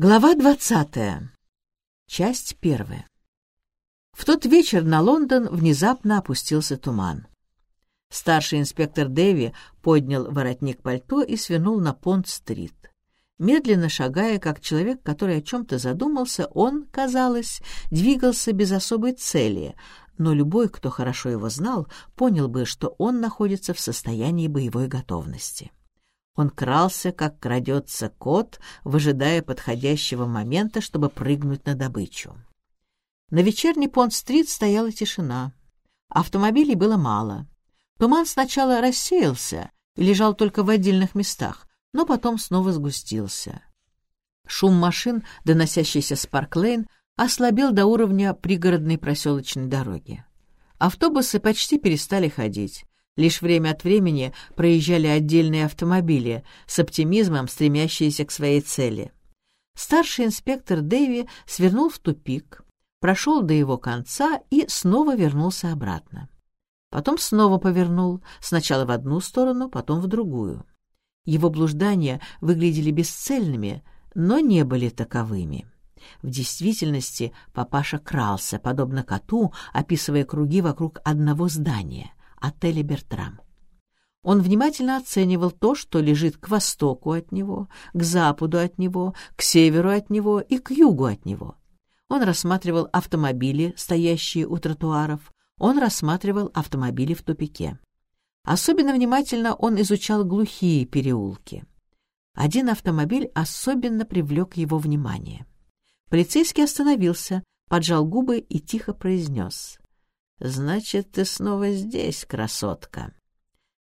Глава двадцатая. Часть первая. В тот вечер на Лондон внезапно опустился туман. Старший инспектор Дэви поднял воротник пальто и свернул на Понт-стрит. Медленно шагая, как человек, который о чем-то задумался, он, казалось, двигался без особой цели, но любой, кто хорошо его знал, понял бы, что он находится в состоянии боевой готовности. Он крался, как крадется кот, выжидая подходящего момента, чтобы прыгнуть на добычу. На вечерней Понт-стрит стояла тишина. Автомобилей было мало. Туман сначала рассеялся и лежал только в отдельных местах, но потом снова сгустился. Шум машин, доносящийся с Парк-Лейн, ослабел до уровня пригородной проселочной дороги. Автобусы почти перестали ходить. Лишь время от времени проезжали отдельные автомобили, с оптимизмом стремящиеся к своей цели. Старший инспектор Дэви свернул в тупик, прошел до его конца и снова вернулся обратно. Потом снова повернул, сначала в одну сторону, потом в другую. Его блуждания выглядели бесцельными, но не были таковыми. В действительности папаша крался, подобно коту, описывая круги вокруг одного здания отеля «Бертрам». Он внимательно оценивал то, что лежит к востоку от него, к западу от него, к северу от него и к югу от него. Он рассматривал автомобили, стоящие у тротуаров, он рассматривал автомобили в тупике. Особенно внимательно он изучал глухие переулки. Один автомобиль особенно привлек его внимание. Полицейский остановился, поджал губы и тихо произнес. «Значит, ты снова здесь, красотка».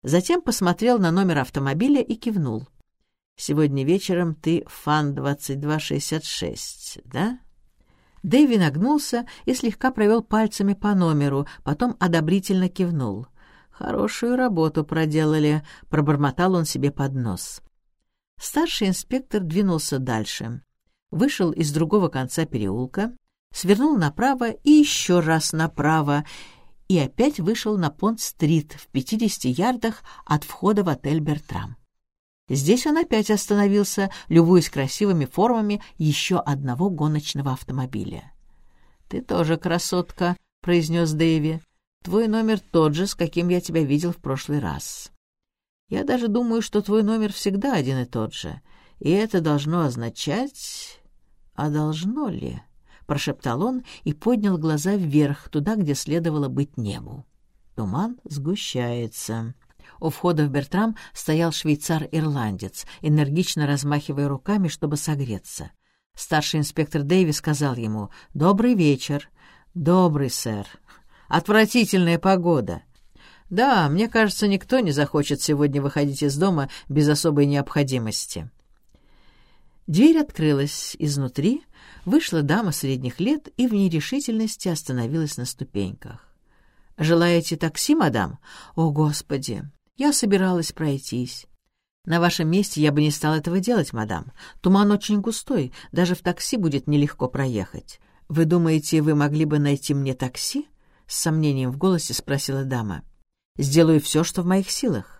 Затем посмотрел на номер автомобиля и кивнул. «Сегодня вечером ты ФАН-2266, да?» Дэви нагнулся и слегка провел пальцами по номеру, потом одобрительно кивнул. «Хорошую работу проделали», — пробормотал он себе под нос. Старший инспектор двинулся дальше. Вышел из другого конца переулка, свернул направо и еще раз направо, и опять вышел на Понт-стрит в 50 ярдах от входа в отель «Бертрам». Здесь он опять остановился, любуясь красивыми формами еще одного гоночного автомобиля. «Ты тоже красотка», — произнес Дэви. «Твой номер тот же, с каким я тебя видел в прошлый раз. Я даже думаю, что твой номер всегда один и тот же, и это должно означать... А должно ли?» — прошептал он и поднял глаза вверх, туда, где следовало быть небу. Туман сгущается. У входа в Бертрам стоял швейцар-ирландец, энергично размахивая руками, чтобы согреться. Старший инспектор Дэйви сказал ему «Добрый вечер». «Добрый, сэр. Отвратительная погода». «Да, мне кажется, никто не захочет сегодня выходить из дома без особой необходимости». Дверь открылась изнутри, вышла дама средних лет и в нерешительности остановилась на ступеньках. «Желаете такси, мадам? О, Господи! Я собиралась пройтись. На вашем месте я бы не стал этого делать, мадам. Туман очень густой, даже в такси будет нелегко проехать. Вы думаете, вы могли бы найти мне такси?» С сомнением в голосе спросила дама. «Сделаю все, что в моих силах.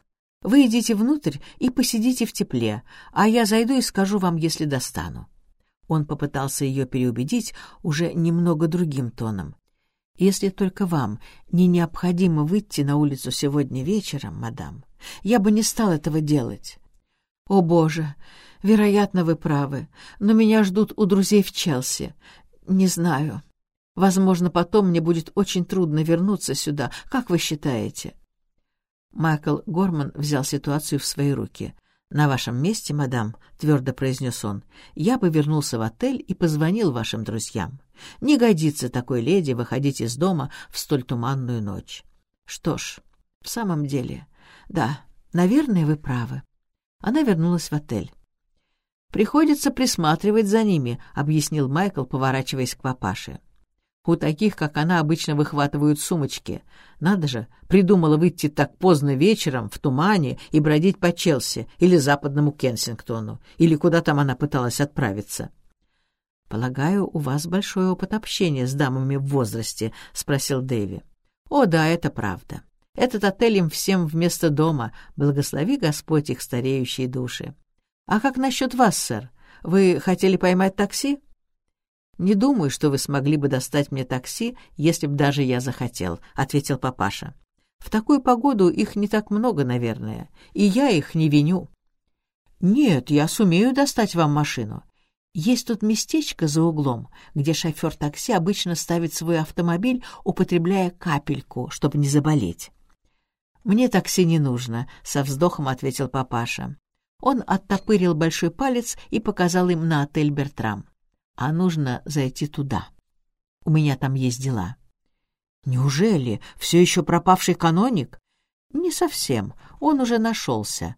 Вы идите внутрь и посидите в тепле, а я зайду и скажу вам, если достану». Он попытался ее переубедить уже немного другим тоном. «Если только вам не необходимо выйти на улицу сегодня вечером, мадам, я бы не стал этого делать». «О, Боже! Вероятно, вы правы, но меня ждут у друзей в Челси. Не знаю. Возможно, потом мне будет очень трудно вернуться сюда. Как вы считаете?» Майкл Горман взял ситуацию в свои руки. «На вашем месте, мадам», — твердо произнес он, — «я бы вернулся в отель и позвонил вашим друзьям. Не годится такой леди выходить из дома в столь туманную ночь». «Что ж, в самом деле, да, наверное, вы правы». Она вернулась в отель. «Приходится присматривать за ними», — объяснил Майкл, поворачиваясь к папаше. У таких, как она, обычно выхватывают сумочки. Надо же, придумала выйти так поздно вечером, в тумане, и бродить по Челси или западному Кенсингтону, или куда там она пыталась отправиться. «Полагаю, у вас большой опыт общения с дамами в возрасте?» — спросил Дэви. «О, да, это правда. Этот отель им всем вместо дома. Благослови Господь их стареющие души. А как насчет вас, сэр? Вы хотели поймать такси?» «Не думаю, что вы смогли бы достать мне такси, если б даже я захотел», — ответил папаша. «В такую погоду их не так много, наверное, и я их не виню». «Нет, я сумею достать вам машину. Есть тут местечко за углом, где шофер такси обычно ставит свой автомобиль, употребляя капельку, чтобы не заболеть». «Мне такси не нужно», — со вздохом ответил папаша. Он оттопырил большой палец и показал им на отель «Бертрам» а нужно зайти туда. У меня там есть дела». «Неужели? Все еще пропавший каноник?» «Не совсем. Он уже нашелся».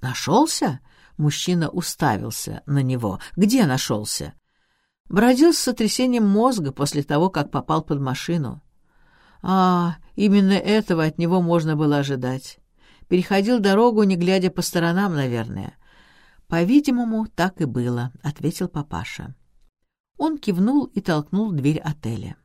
«Нашелся?» Мужчина уставился на него. «Где нашелся?» «Бродил с сотрясением мозга после того, как попал под машину». «А, именно этого от него можно было ожидать. Переходил дорогу, не глядя по сторонам, наверное». «По-видимому, так и было», — ответил папаша. Он кивнул и толкнул дверь отеля.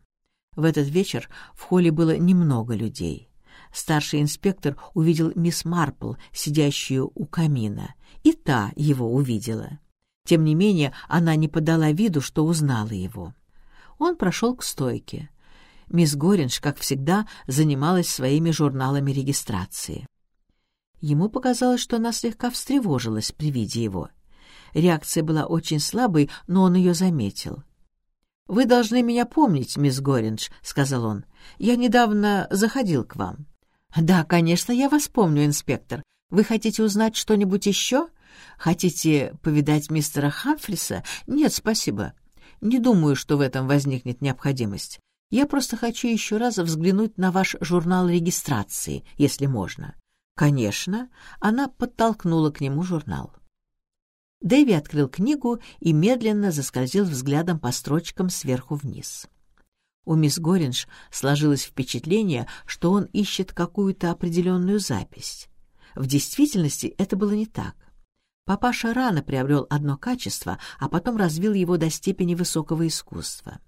В этот вечер в холле было немного людей. Старший инспектор увидел мисс Марпл, сидящую у камина, и та его увидела. Тем не менее, она не подала виду, что узнала его. Он прошел к стойке. Мисс Горинж, как всегда, занималась своими журналами регистрации. Ему показалось, что она слегка встревожилась при виде его — Реакция была очень слабой, но он ее заметил. «Вы должны меня помнить, мисс Горинж», — сказал он. «Я недавно заходил к вам». «Да, конечно, я вас помню, инспектор. Вы хотите узнать что-нибудь еще? Хотите повидать мистера Хамфриса? Нет, спасибо. Не думаю, что в этом возникнет необходимость. Я просто хочу еще раз взглянуть на ваш журнал регистрации, если можно». «Конечно». Она подтолкнула к нему журнал. Дэви открыл книгу и медленно заскользил взглядом по строчкам сверху вниз. У мисс Горинж сложилось впечатление, что он ищет какую-то определенную запись. В действительности это было не так. Папаша рано приобрел одно качество, а потом развил его до степени высокого искусства.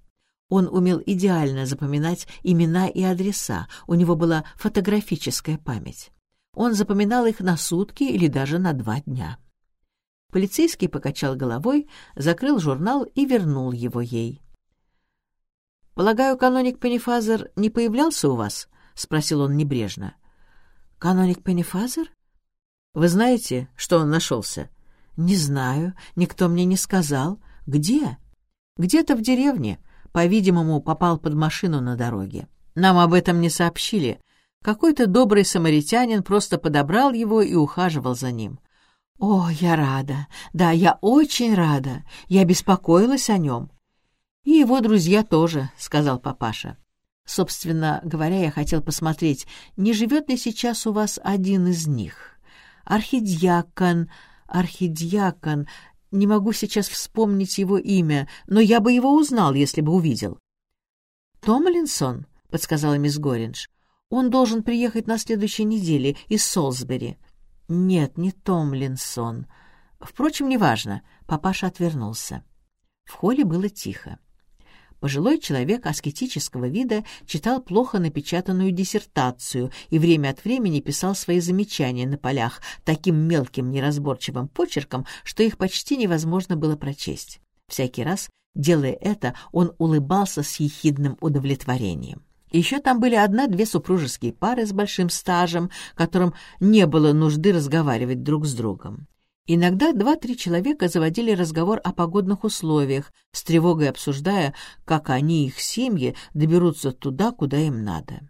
Он умел идеально запоминать имена и адреса, у него была фотографическая память. Он запоминал их на сутки или даже на два дня. Полицейский покачал головой, закрыл журнал и вернул его ей. «Полагаю, каноник Пеннифазер не появлялся у вас?» — спросил он небрежно. «Каноник Пеннифазер? Вы знаете, что он нашелся?» «Не знаю. Никто мне не сказал. Где?» «Где-то в деревне. По-видимому, попал под машину на дороге. Нам об этом не сообщили. Какой-то добрый самаритянин просто подобрал его и ухаживал за ним. «О, я рада! Да, я очень рада! Я беспокоилась о нем!» «И его друзья тоже», — сказал папаша. «Собственно говоря, я хотел посмотреть, не живет ли сейчас у вас один из них. Архидьякон, архидьякон, не могу сейчас вспомнить его имя, но я бы его узнал, если бы увидел». «Томлинсон», — подсказала мисс Горинж. «Он должен приехать на следующей неделе из Солсбери. Нет, не Томлинсон. Впрочем, неважно. Папаша отвернулся. В холле было тихо. Пожилой человек аскетического вида читал плохо напечатанную диссертацию и время от времени писал свои замечания на полях таким мелким неразборчивым почерком, что их почти невозможно было прочесть. Всякий раз, делая это, он улыбался с ехидным удовлетворением. Еще там были одна-две супружеские пары с большим стажем, которым не было нужды разговаривать друг с другом. Иногда два-три человека заводили разговор о погодных условиях, с тревогой обсуждая, как они и их семьи доберутся туда, куда им надо.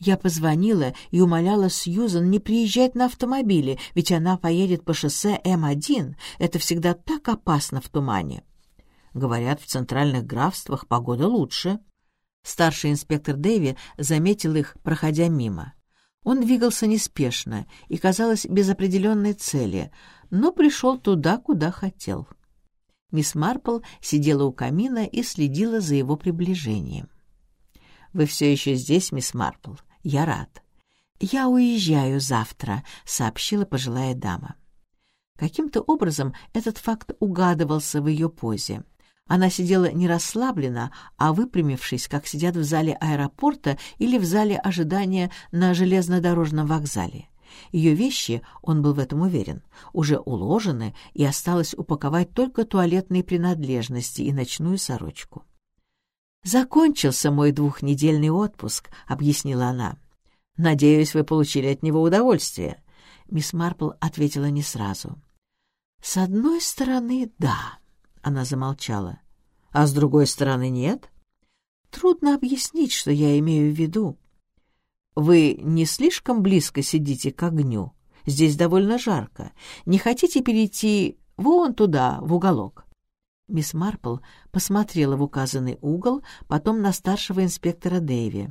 Я позвонила и умоляла Сьюзан не приезжать на автомобиле, ведь она поедет по шоссе М1. Это всегда так опасно в тумане. Говорят, в центральных графствах погода лучше. Старший инспектор Дэви заметил их, проходя мимо. Он двигался неспешно и, казалось, без определенной цели, но пришел туда, куда хотел. Мисс Марпл сидела у камина и следила за его приближением. «Вы все еще здесь, мисс Марпл? Я рад». «Я уезжаю завтра», — сообщила пожилая дама. Каким-то образом этот факт угадывался в ее позе. Она сидела не расслабленно, а выпрямившись, как сидят в зале аэропорта или в зале ожидания на железнодорожном вокзале. Ее вещи, он был в этом уверен, уже уложены, и осталось упаковать только туалетные принадлежности и ночную сорочку. «Закончился мой двухнедельный отпуск», — объяснила она. «Надеюсь, вы получили от него удовольствие». Мисс Марпл ответила не сразу. «С одной стороны, да», — она замолчала. «А с другой стороны, нет?» «Трудно объяснить, что я имею в виду. Вы не слишком близко сидите к огню? Здесь довольно жарко. Не хотите перейти вон туда, в уголок?» Мисс Марпл посмотрела в указанный угол, потом на старшего инспектора Дэйви.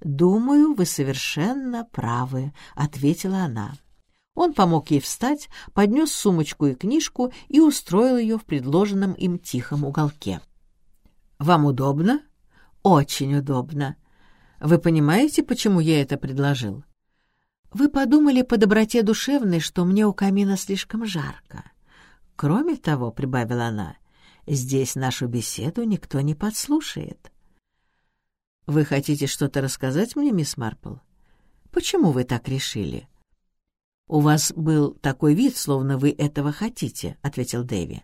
«Думаю, вы совершенно правы», — ответила она. Он помог ей встать, поднес сумочку и книжку и устроил ее в предложенном им тихом уголке. «Вам удобно?» «Очень удобно. Вы понимаете, почему я это предложил? Вы подумали по доброте душевной, что мне у камина слишком жарко. Кроме того, — прибавила она, — здесь нашу беседу никто не подслушает. Вы хотите что-то рассказать мне, мисс Марпл? Почему вы так решили? У вас был такой вид, словно вы этого хотите, — ответил Дэви.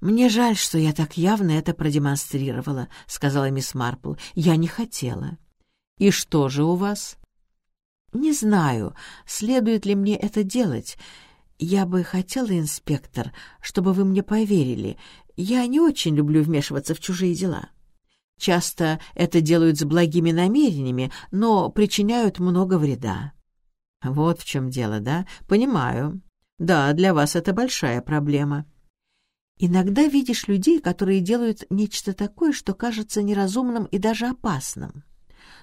«Мне жаль, что я так явно это продемонстрировала», — сказала мисс Марпл. «Я не хотела». «И что же у вас?» «Не знаю, следует ли мне это делать. Я бы хотела, инспектор, чтобы вы мне поверили. Я не очень люблю вмешиваться в чужие дела. Часто это делают с благими намерениями, но причиняют много вреда». «Вот в чем дело, да? Понимаю. Да, для вас это большая проблема». Иногда видишь людей, которые делают нечто такое, что кажется неразумным и даже опасным.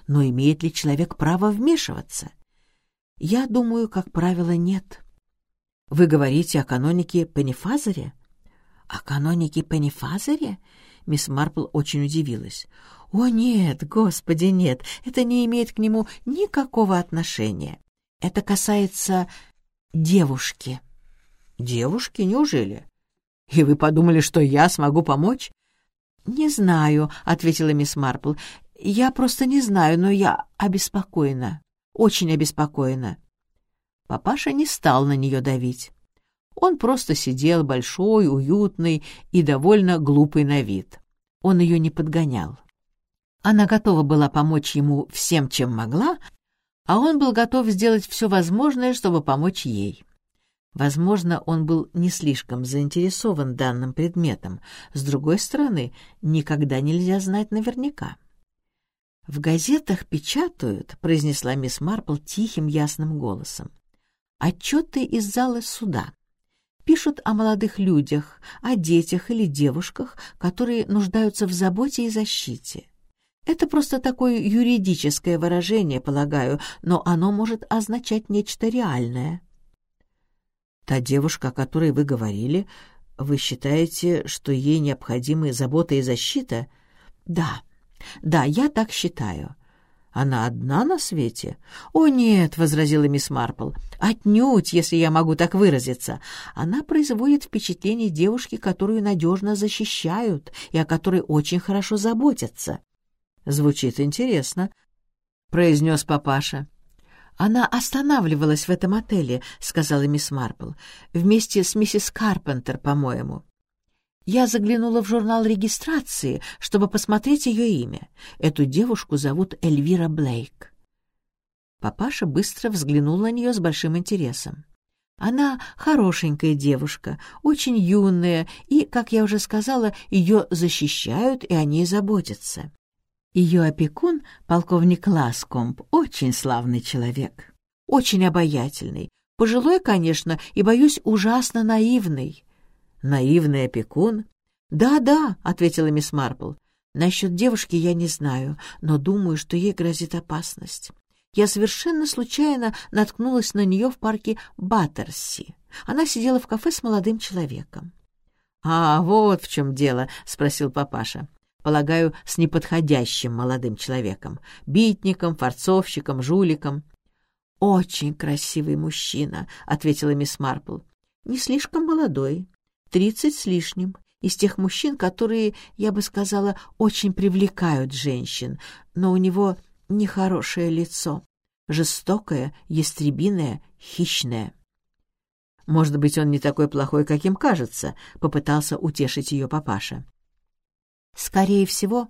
Но имеет ли человек право вмешиваться? Я думаю, как правило, нет. Вы говорите о канонике Пенефазере? О канонике Пенефазере? Мисс Марпл очень удивилась. «О, нет, господи, нет, это не имеет к нему никакого отношения. Это касается девушки». «Девушки? Неужели?» «И вы подумали, что я смогу помочь?» «Не знаю», — ответила мисс Марпл. «Я просто не знаю, но я обеспокоена, очень обеспокоена». Папаша не стал на нее давить. Он просто сидел большой, уютный и довольно глупый на вид. Он ее не подгонял. Она готова была помочь ему всем, чем могла, а он был готов сделать все возможное, чтобы помочь ей. Возможно, он был не слишком заинтересован данным предметом. С другой стороны, никогда нельзя знать наверняка. «В газетах печатают», — произнесла мисс Марпл тихим ясным голосом, «отчеты из зала суда. Пишут о молодых людях, о детях или девушках, которые нуждаются в заботе и защите. Это просто такое юридическое выражение, полагаю, но оно может означать нечто реальное». Та девушка, о которой вы говорили, вы считаете, что ей необходимы забота и защита? Да, да, я так считаю. Она одна на свете? О, нет, — возразила мисс Марпл, — отнюдь, если я могу так выразиться. Она производит впечатление девушки, которую надежно защищают и о которой очень хорошо заботятся. Звучит интересно, — произнес папаша. «Она останавливалась в этом отеле», — сказала мисс Марпл, «вместе с миссис Карпентер, по-моему». Я заглянула в журнал регистрации, чтобы посмотреть ее имя. Эту девушку зовут Эльвира Блейк. Папаша быстро взглянул на нее с большим интересом. Она хорошенькая девушка, очень юная, и, как я уже сказала, ее защищают и о ней заботятся. Ее опекун, полковник Ласкомб, очень славный человек, очень обаятельный, пожилой, конечно, и, боюсь, ужасно наивный. Наивный опекун? Да-да, ответила мисс Марпл. Насчет девушки я не знаю, но думаю, что ей грозит опасность. Я совершенно случайно наткнулась на нее в парке Баттерси. Она сидела в кафе с молодым человеком. — А, вот в чем дело, — спросил папаша полагаю, с неподходящим молодым человеком, битником, форцовщиком, жуликом. «Очень красивый мужчина», — ответила мисс Марпл. «Не слишком молодой, тридцать с лишним, из тех мужчин, которые, я бы сказала, очень привлекают женщин, но у него нехорошее лицо. Жестокое, ястребиное, хищное. «Может быть, он не такой плохой, каким кажется», — попытался утешить ее папаша. «Скорее всего,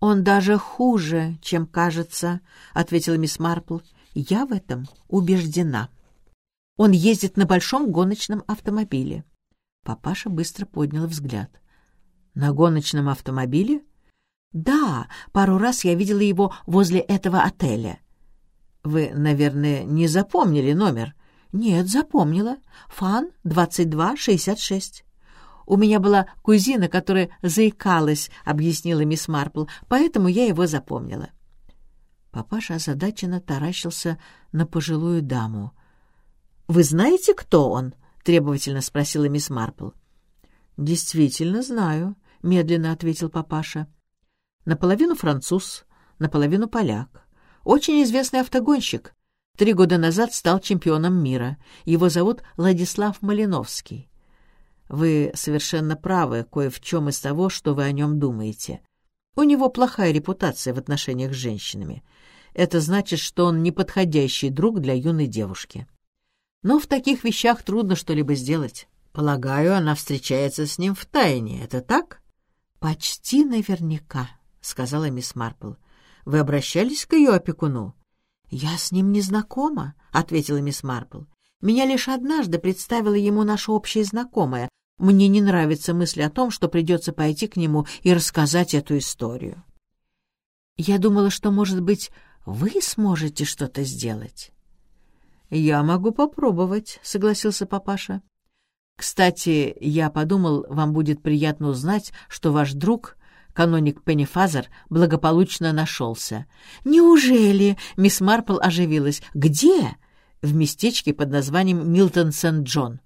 он даже хуже, чем кажется», — ответила мисс Марпл. «Я в этом убеждена. Он ездит на большом гоночном автомобиле». Папаша быстро поднял взгляд. «На гоночном автомобиле?» «Да, пару раз я видела его возле этого отеля». «Вы, наверное, не запомнили номер?» «Нет, запомнила. Фан 2266». «У меня была кузина, которая заикалась», — объяснила мисс Марпл, «поэтому я его запомнила». Папаша озадаченно таращился на пожилую даму. «Вы знаете, кто он?» — требовательно спросила мисс Марпл. «Действительно знаю», — медленно ответил папаша. «Наполовину француз, наполовину поляк. Очень известный автогонщик. Три года назад стал чемпионом мира. Его зовут Владислав Малиновский. Вы совершенно правы кое в чем из того, что вы о нем думаете. У него плохая репутация в отношениях с женщинами. Это значит, что он неподходящий друг для юной девушки. Но в таких вещах трудно что-либо сделать. Полагаю, она встречается с ним в тайне. Это так? Почти наверняка, сказала мисс Марпл. Вы обращались к ее опекуну? «Я с ним не знакома», — ответила мисс Марпл. «Меня лишь однажды представила ему наша общая знакомая. Мне не нравится мысль о том, что придется пойти к нему и рассказать эту историю». «Я думала, что, может быть, вы сможете что-то сделать». «Я могу попробовать», — согласился папаша. «Кстати, я подумал, вам будет приятно узнать, что ваш друг каноник Пеннифазер благополучно нашелся. «Неужели?» — мисс Марпл оживилась. «Где?» «В местечке под названием Милтон-Сент-Джон».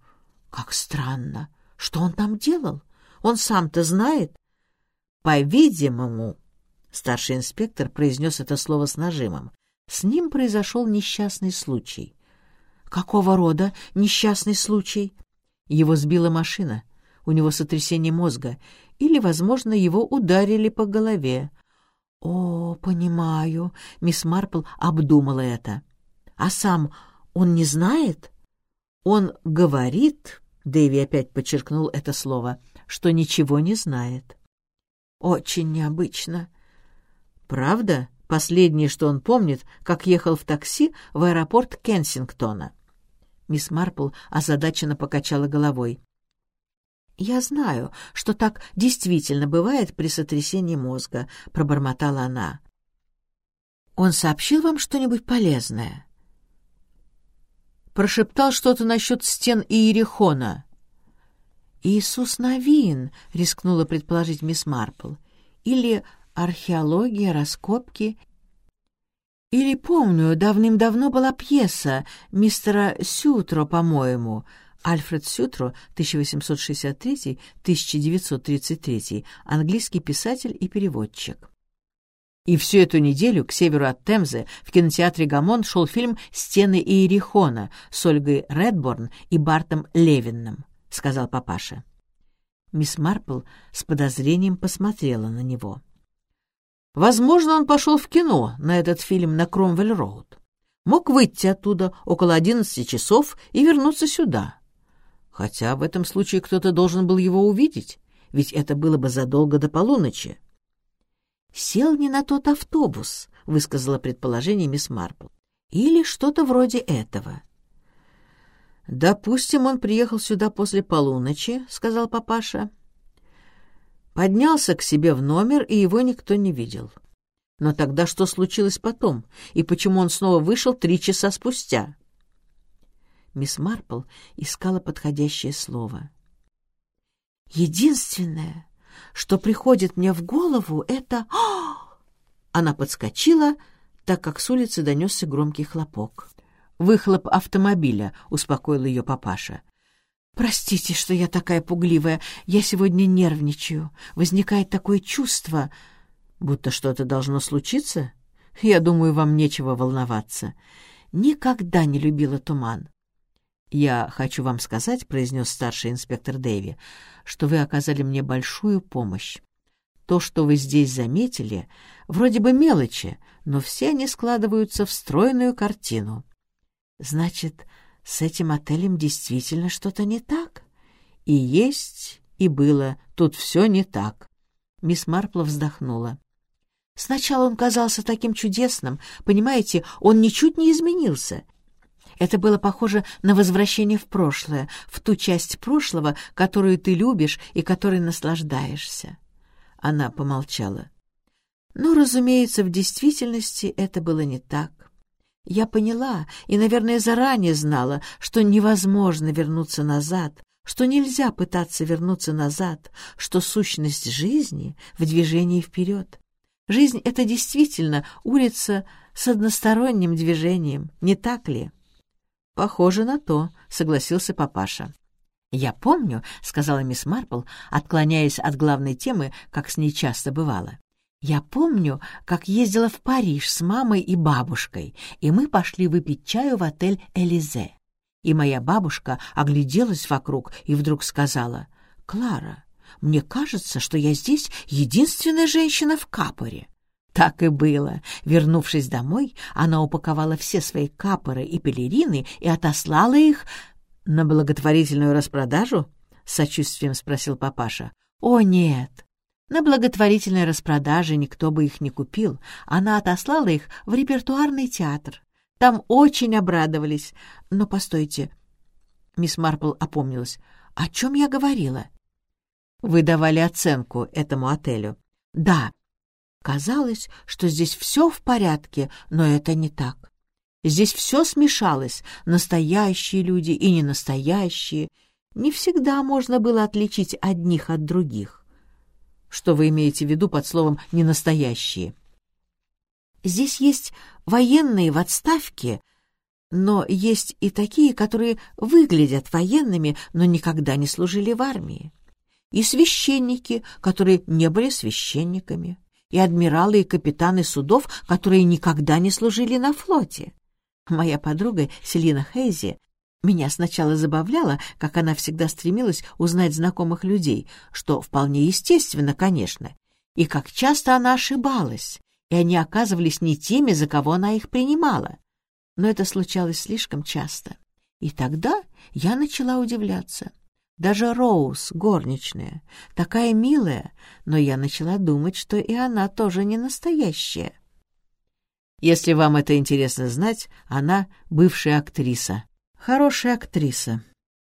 «Как странно! Что он там делал? Он сам-то знает?» «По-видимому», — старший инспектор произнес это слово с нажимом, «с ним произошел несчастный случай». «Какого рода несчастный случай?» Его сбила машина. У него сотрясение мозга, или, возможно, его ударили по голове. «О, понимаю», — мисс Марпл обдумала это. «А сам он не знает?» «Он говорит», — Дэви опять подчеркнул это слово, — «что ничего не знает». «Очень необычно». «Правда?» Последнее, что он помнит, как ехал в такси в аэропорт Кенсингтона. Мисс Марпл озадаченно покачала головой. «Я знаю, что так действительно бывает при сотрясении мозга», — пробормотала она. «Он сообщил вам что-нибудь полезное?» Прошептал что-то насчет стен Иерихона. «Иисус Новин», — рискнула предположить мисс Марпл. «Или археология, раскопки. Или, помню, давным-давно была пьеса мистера Сютро, по-моему, Альфред Сютро, 1863-1933, английский писатель и переводчик. И всю эту неделю к северу от Темзы в кинотеатре «Гамон» шел фильм «Стены Иерихона» с Ольгой Редборн и Бартом Левинным, — сказал папаша. Мисс Марпл с подозрением посмотрела на него. Возможно, он пошел в кино на этот фильм на Кромвель-Роуд. Мог выйти оттуда около одиннадцати часов и вернуться сюда. Хотя в этом случае кто-то должен был его увидеть, ведь это было бы задолго до полуночи. «Сел не на тот автобус», — высказала предположение мисс Марпл. «Или что-то вроде этого». «Допустим, он приехал сюда после полуночи», — сказал папаша. Поднялся к себе в номер, и его никто не видел. Но тогда что случилось потом, и почему он снова вышел три часа спустя? Мисс Марпл искала подходящее слово. «Единственное, что приходит мне в голову, это...» Она подскочила, так как с улицы донесся громкий хлопок. «Выхлоп автомобиля», — успокоил ее папаша. «Простите, что я такая пугливая. Я сегодня нервничаю. Возникает такое чувство, будто что-то должно случиться. Я думаю, вам нечего волноваться. Никогда не любила туман. «Я хочу вам сказать», — произнес старший инспектор Дэви, «что вы оказали мне большую помощь. То, что вы здесь заметили, вроде бы мелочи, но все они складываются в стройную картину. Значит, с этим отелем действительно что-то не так? И есть, и было, тут все не так. Мисс Марпл вздохнула. Сначала он казался таким чудесным, понимаете, он ничуть не изменился. Это было похоже на возвращение в прошлое, в ту часть прошлого, которую ты любишь и которой наслаждаешься. Она помолчала. Но, «Ну, разумеется, в действительности это было не так. Я поняла и, наверное, заранее знала, что невозможно вернуться назад, что нельзя пытаться вернуться назад, что сущность жизни в движении вперед. Жизнь — это действительно улица с односторонним движением, не так ли? — Похоже на то, — согласился папаша. «Я помню», — сказала мисс Марпл, отклоняясь от главной темы, как с ней часто бывало. «Я помню, как ездила в Париж с мамой и бабушкой, и мы пошли выпить чаю в отель «Элизе». И моя бабушка огляделась вокруг и вдруг сказала, «Клара, мне кажется, что я здесь единственная женщина в капоре». Так и было. Вернувшись домой, она упаковала все свои капоры и пелерины и отослала их на благотворительную распродажу? — сочувствием спросил папаша. «О, нет! На благотворительной распродаже никто бы их не купил. Она отослала их в репертуарный театр. Там очень обрадовались. Но постойте. Мисс Марпл опомнилась. О чем я говорила? Вы давали оценку этому отелю. Да. Казалось, что здесь все в порядке, но это не так. Здесь все смешалось, настоящие люди и ненастоящие. Не всегда можно было отличить одних от других. Что вы имеете в виду под словом «ненастоящие»? Здесь есть военные в отставке, но есть и такие, которые выглядят военными, но никогда не служили в армии. И священники, которые не были священниками. И адмиралы и капитаны судов, которые никогда не служили на флоте. Моя подруга Селина Хейзи меня сначала забавляла, как она всегда стремилась узнать знакомых людей, что вполне естественно, конечно, и как часто она ошибалась, и они оказывались не теми, за кого она их принимала. Но это случалось слишком часто. И тогда я начала удивляться. Даже Роуз, горничная, такая милая, но я начала думать, что и она тоже не настоящая. Если вам это интересно знать, она бывшая актриса. Хорошая актриса.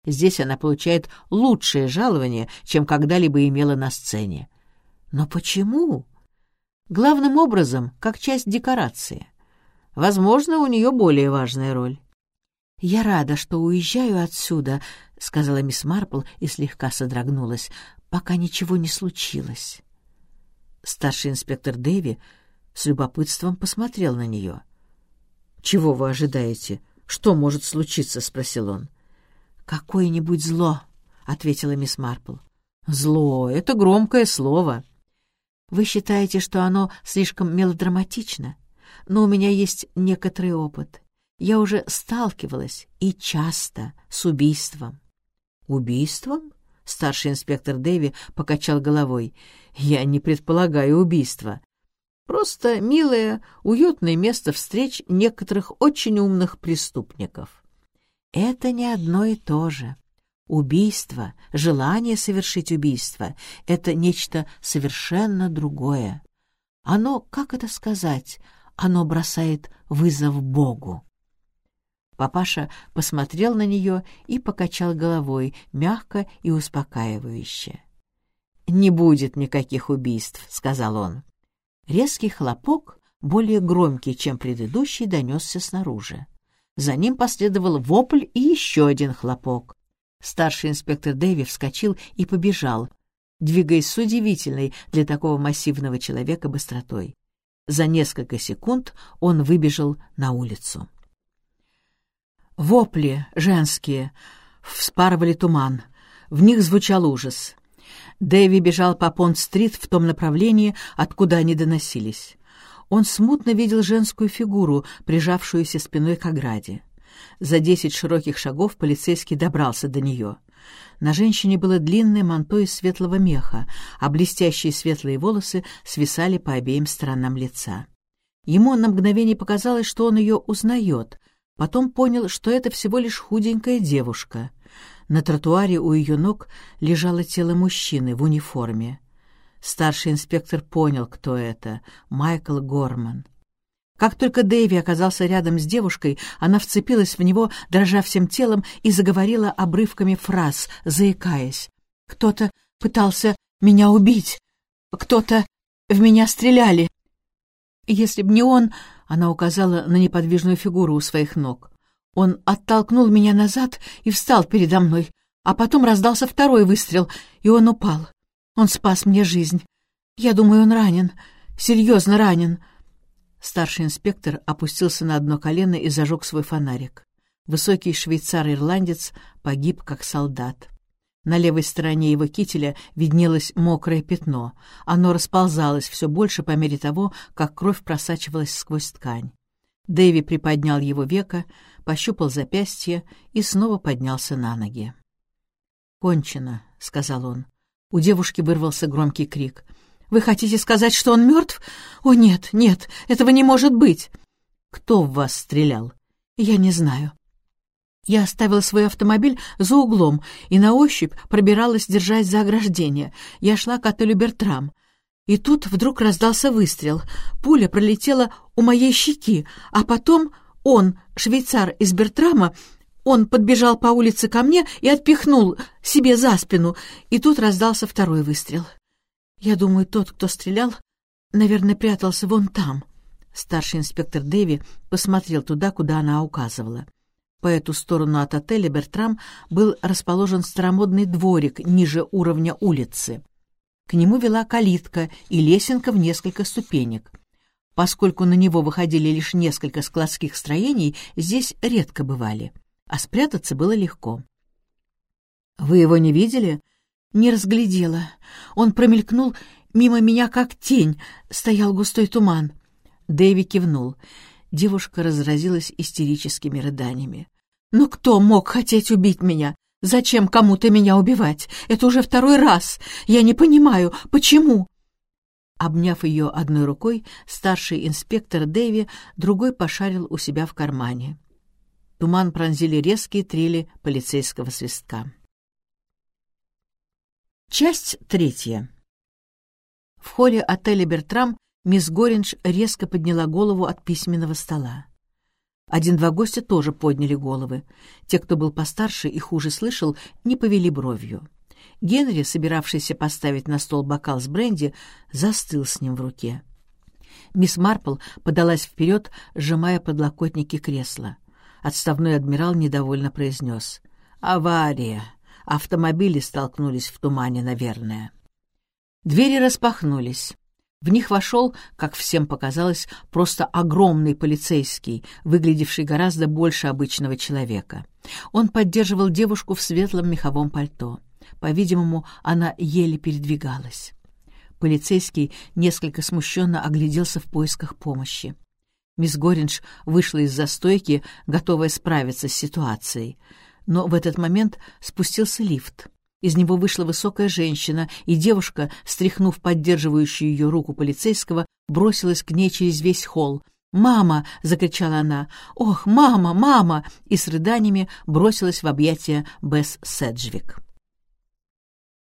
Здесь она получает лучшее жалование, чем когда-либо имела на сцене. Но почему? Главным образом, как часть декорации. Возможно, у нее более важная роль. «Я рада, что уезжаю отсюда», — сказала мисс Марпл и слегка содрогнулась, «пока ничего не случилось». Старший инспектор Дэви с любопытством посмотрел на нее. «Чего вы ожидаете? Что может случиться?» — спросил он. «Какое-нибудь зло», — ответила мисс Марпл. «Зло — это громкое слово». «Вы считаете, что оно слишком мелодраматично? Но у меня есть некоторый опыт. Я уже сталкивалась, и часто, с убийством». «Убийством?» — старший инспектор Дэви покачал головой. «Я не предполагаю убийства. Просто милое, уютное место встреч некоторых очень умных преступников. Это не одно и то же. Убийство, желание совершить убийство — это нечто совершенно другое. Оно, как это сказать, оно бросает вызов Богу. Папаша посмотрел на нее и покачал головой, мягко и успокаивающе. «Не будет никаких убийств», — сказал он. Резкий хлопок, более громкий, чем предыдущий, донесся снаружи. За ним последовал вопль и еще один хлопок. Старший инспектор Дэви вскочил и побежал, двигаясь с удивительной для такого массивного человека быстротой. За несколько секунд он выбежал на улицу. Вопли женские вспарывали туман. В них звучал ужас. Дэви бежал по Понт-стрит в том направлении, откуда они доносились. Он смутно видел женскую фигуру, прижавшуюся спиной к ограде. За десять широких шагов полицейский добрался до нее. На женщине было длинное манто из светлого меха, а блестящие светлые волосы свисали по обеим сторонам лица. Ему на мгновение показалось, что он ее узнает, потом понял, что это всего лишь худенькая девушка. На тротуаре у ее ног лежало тело мужчины в униформе. Старший инспектор понял, кто это — Майкл Горман. Как только Дэйви оказался рядом с девушкой, она вцепилась в него, дрожа всем телом, и заговорила обрывками фраз, заикаясь. «Кто-то пытался меня убить. Кто-то... В меня стреляли. Если б не он...» — она указала на неподвижную фигуру у своих ног. Он оттолкнул меня назад и встал передо мной, а потом раздался второй выстрел, и он упал. Он спас мне жизнь. Я думаю, он ранен, серьезно ранен. Старший инспектор опустился на одно колено и зажег свой фонарик. Высокий швейцар-ирландец погиб как солдат. На левой стороне его кителя виднелось мокрое пятно. Оно расползалось все больше по мере того, как кровь просачивалась сквозь ткань. Дэви приподнял его века, пощупал запястье и снова поднялся на ноги. «Кончено», — сказал он. У девушки вырвался громкий крик — вы хотите сказать, что он мертв? О, нет, нет, этого не может быть. Кто в вас стрелял? Я не знаю. Я оставила свой автомобиль за углом и на ощупь пробиралась, держась за ограждение. Я шла к отелю «Бертрам». И тут вдруг раздался выстрел. Пуля пролетела у моей щеки, а потом он, швейцар из Бертрама, он подбежал по улице ко мне и отпихнул себе за спину, и тут раздался второй выстрел. «Я думаю, тот, кто стрелял, наверное, прятался вон там». Старший инспектор Дэви посмотрел туда, куда она указывала. По эту сторону от отеля «Бертрам» был расположен старомодный дворик ниже уровня улицы. К нему вела калитка и лесенка в несколько ступенек. Поскольку на него выходили лишь несколько складских строений, здесь редко бывали, а спрятаться было легко. «Вы его не видели?» Не разглядела. Он промелькнул мимо меня, как тень. Стоял густой туман. Дэви кивнул. Девушка разразилась истерическими рыданиями. «Ну кто мог хотеть убить меня? Зачем кому-то меня убивать? Это уже второй раз. Я не понимаю, почему?» Обняв ее одной рукой, старший инспектор Дэви другой пошарил у себя в кармане. Туман пронзили резкие трели полицейского свистка. Часть третья. В холле отеля «Бертрам» мисс Горинж резко подняла голову от письменного стола. Один-два гостя тоже подняли головы. Те, кто был постарше и хуже слышал, не повели бровью. Генри, собиравшийся поставить на стол бокал с бренди, застыл с ним в руке. Мисс Марпл подалась вперед, сжимая подлокотники кресла. Отставной адмирал недовольно произнес. «Авария! Автомобили столкнулись в тумане, наверное. Двери распахнулись. В них вошел, как всем показалось, просто огромный полицейский, выглядевший гораздо больше обычного человека. Он поддерживал девушку в светлом меховом пальто. По-видимому, она еле передвигалась. Полицейский несколько смущенно огляделся в поисках помощи. Мисс Горинж вышла из застойки, готовая справиться с ситуацией но в этот момент спустился лифт. Из него вышла высокая женщина, и девушка, стряхнув поддерживающую ее руку полицейского, бросилась к ней через весь холл. «Мама!» — закричала она. «Ох, мама, мама!» и с рыданиями бросилась в объятия Бесс Седжвик.